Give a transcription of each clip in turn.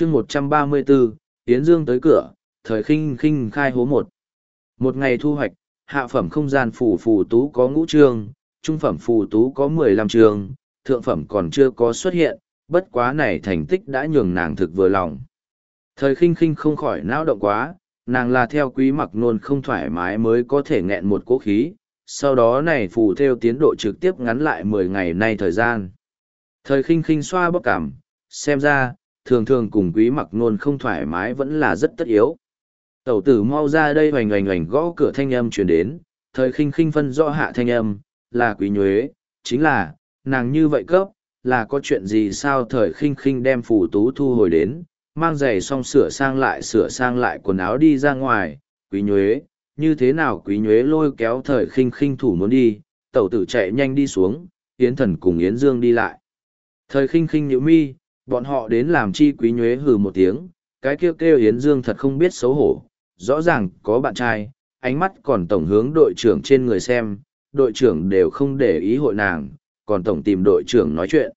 chương một trăm ba mươi bốn Yến Dương tới cửa, thời khinh khinh khai hố một. Một ngày thu hoạch, hạ phẩm không gian phù phù tú có ngũ trường, trung phẩm phù tú có mười lăm trường, thượng phẩm còn chưa có xuất hiện, bất quá này thành tích đã nhường nàng thực vừa lòng. Thời khinh khinh không khỏi não động quá, nàng là theo quý mặc nôn không thoải mái mới có thể nghẹn một cố khí, sau đó này phù theo tiến độ trực tiếp ngắn lại mười ngày nay thời gian. Thời khinh khinh xoa bóc cảm, xem ra, thường thường cùng quý mặc nôn không thoải mái vẫn là rất tất yếu. Tẩu tử mau ra đây hoành hoành hoành gõ cửa thanh âm truyền đến, thời khinh khinh phân rõ hạ thanh âm, là quý nhuế, chính là, nàng như vậy cấp, là có chuyện gì sao thời khinh khinh đem phù tú thu hồi đến, mang giày xong sửa sang lại sửa sang lại quần áo đi ra ngoài, quý nhuế, như thế nào quý nhuế lôi kéo thời khinh khinh thủ muốn đi, tẩu tử chạy nhanh đi xuống, Yến thần cùng Yến Dương đi lại. Thời khinh khinh nhữ mi, bọn họ đến làm chi quý nhuế hừ một tiếng, cái kêu kêu Yến Dương thật không biết xấu hổ, rõ ràng có bạn trai, ánh mắt còn tổng hướng đội trưởng trên người xem, đội trưởng đều không để ý hội nàng, còn tổng tìm đội trưởng nói chuyện.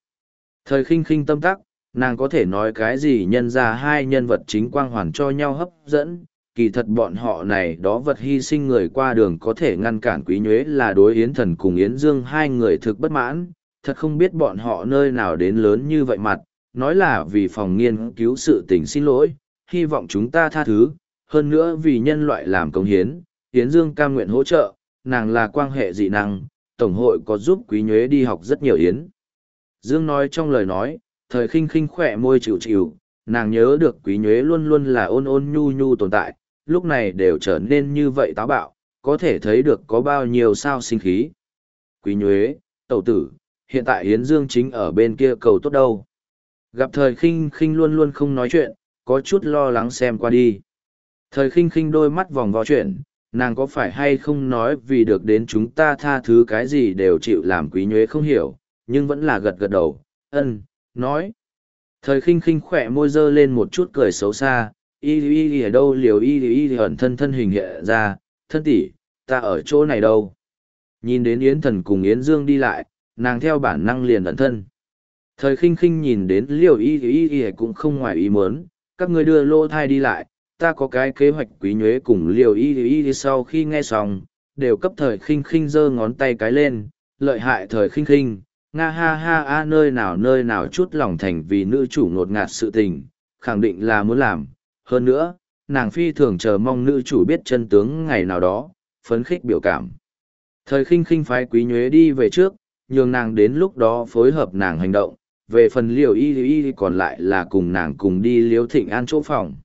Thời khinh khinh tâm tắc, nàng có thể nói cái gì nhân ra hai nhân vật chính quang hoàn cho nhau hấp dẫn, kỳ thật bọn họ này đó vật hy sinh người qua đường có thể ngăn cản quý nhuế là đối yến thần cùng yến dương hai người thực bất mãn, thật không biết bọn họ nơi nào đến lớn như vậy mặt, nói là vì phòng nghiên cứu sự tình xin lỗi, hy vọng chúng ta tha thứ, hơn nữa vì nhân loại làm công hiến, Yến Dương cam nguyện hỗ trợ, nàng là quan hệ dị năng, Tổng hội có giúp quý nhuế đi học rất nhiều Yến. Dương nói trong lời nói, thời khinh khinh khỏe môi chịu chịu, nàng nhớ được quý nhuế luôn luôn là ôn ôn nhu nhu tồn tại, lúc này đều trở nên như vậy táo bạo, có thể thấy được có bao nhiêu sao sinh khí. Quý nhuế, tẩu tử, hiện tại Yến Dương chính ở bên kia cầu tốt đâu. Gặp thời khinh khinh luôn luôn không nói chuyện, có chút lo lắng xem qua đi. Thời khinh khinh đôi mắt vòng vo chuyện, nàng có phải hay không nói vì được đến chúng ta tha thứ cái gì đều chịu làm quý nhuế không hiểu, nhưng vẫn là gật gật đầu, ân, nói. Thời khinh khinh khỏe môi dơ lên một chút cười xấu xa, y y y ở đâu liều y y y ẩn thân thân hình hiện ra, thân tỷ, ta ở chỗ này đâu. Nhìn đến Yến Thần cùng Yến Dương đi lại, nàng theo bản năng liền ẩn thân. Thời khinh khinh nhìn đến liều y y y cũng không ngoài ý muốn, các ngươi đưa lô thai đi lại, ta có cái kế hoạch quý nhuế cùng liều y y y sau khi nghe xong, đều cấp thời khinh khinh giơ ngón tay cái lên, lợi hại thời khinh khinh, nga ha ha a nơi nào nơi nào chút lòng thành vì nữ chủ ngột ngạt sự tình, khẳng định là muốn làm. Hơn nữa, nàng phi thường chờ mong nữ chủ biết chân tướng ngày nào đó, phấn khích biểu cảm. Thời khinh khinh phái quý nhuế đi về trước, nhường nàng đến lúc đó phối hợp nàng hành động, về phần liều y y còn lại là cùng nàng cùng đi liếu thịnh an chỗ phòng.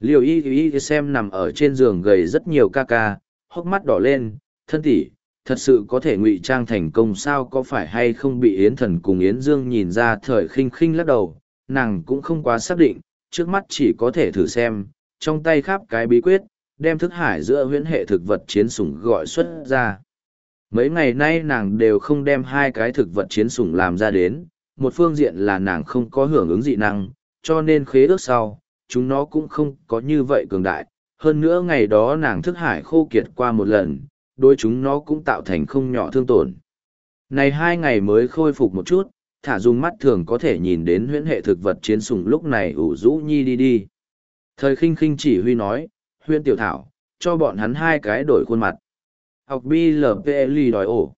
Liều y y xem nằm ở trên giường gầy rất nhiều ca ca, hốc mắt đỏ lên, thân tỷ thật sự có thể ngụy trang thành công sao có phải hay không bị Yến Thần cùng Yến Dương nhìn ra thời khinh khinh lắc đầu, nàng cũng không quá xác định, trước mắt chỉ có thể thử xem, trong tay khắp cái bí quyết, đem thức hải giữa huyễn hệ thực vật chiến sủng gọi xuất ra. Mấy ngày nay nàng đều không đem hai cái thực vật chiến sủng làm ra đến, một phương diện là nàng không có hưởng ứng dị năng, cho nên khế ước sau, chúng nó cũng không có như vậy cường đại. Hơn nữa ngày đó nàng thức hải khô kiệt qua một lần, đối chúng nó cũng tạo thành không nhỏ thương tổn. Này hai ngày mới khôi phục một chút, thả dùng mắt thường có thể nhìn đến huyễn hệ thực vật chiến sùng lúc này ủ rũ nhi đi đi. Thời khinh khinh chỉ huy nói, huyễn tiểu thảo, cho bọn hắn hai cái đổi khuôn mặt. Học BLPL đòi ổ.